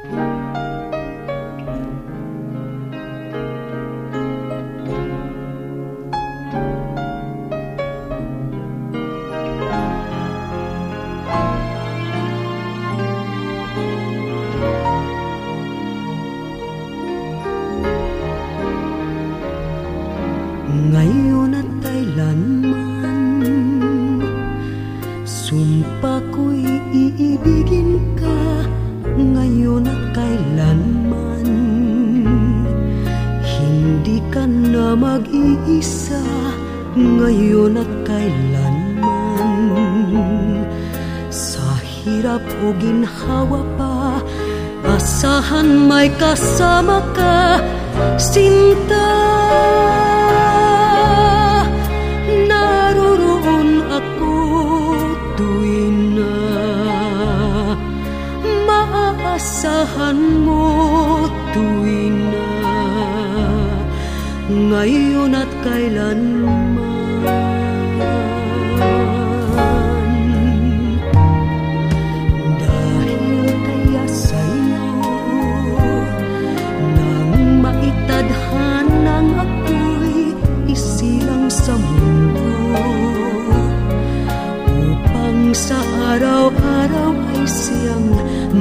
Ngayon at kailanman Sumpa ko'y iibigin ka Ngayon at kailanman. Hindi ka na mag-iisa Ngayon at kailanman. Sa hirap o ginhawa pa Asahan may kasama ka Sinta Asahan mo tuwing na Ngayon at kailanman Sa araw-araw ay siyang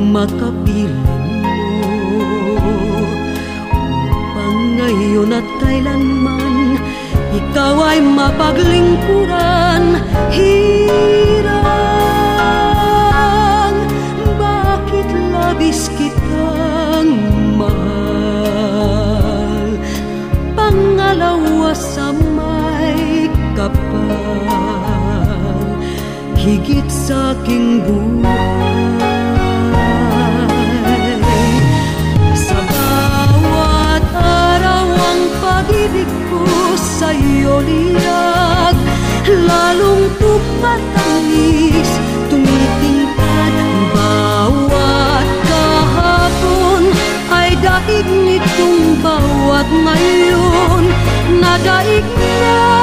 makapiling mo Upang ngayon at kailanman Ikaw ay mapaglingkuran Hirang Bakit labis kitang mahal? Pangalawa sa may kapal Higit sa aking buhay sa'yo liyag Lalong tumatamis Tumitingkad bawat kahapon. Ay daig nitong bawat ngayon Nadaig ng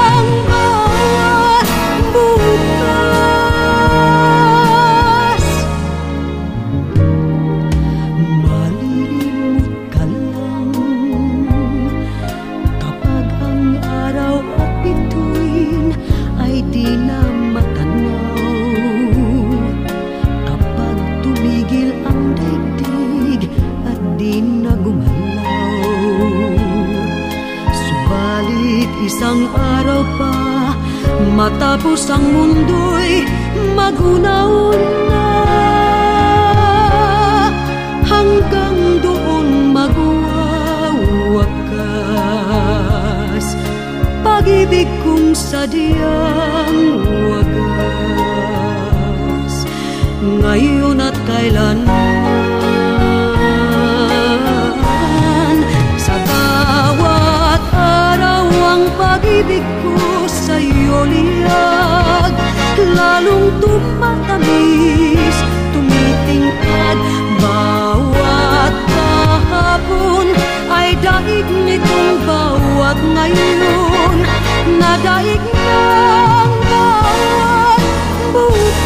isang araw pa matapos ang mundo'y magunaw na. Hanggang doon magwawakas Pag-ibig kong sadyang wagas. Ngayon at kailanman pag-ibig ko sa'yo liyag. Lalong tumatamis, tumitingkad Bawat kahapon ay daig nitong bawat ngayon. Nadaig ng bawat bukas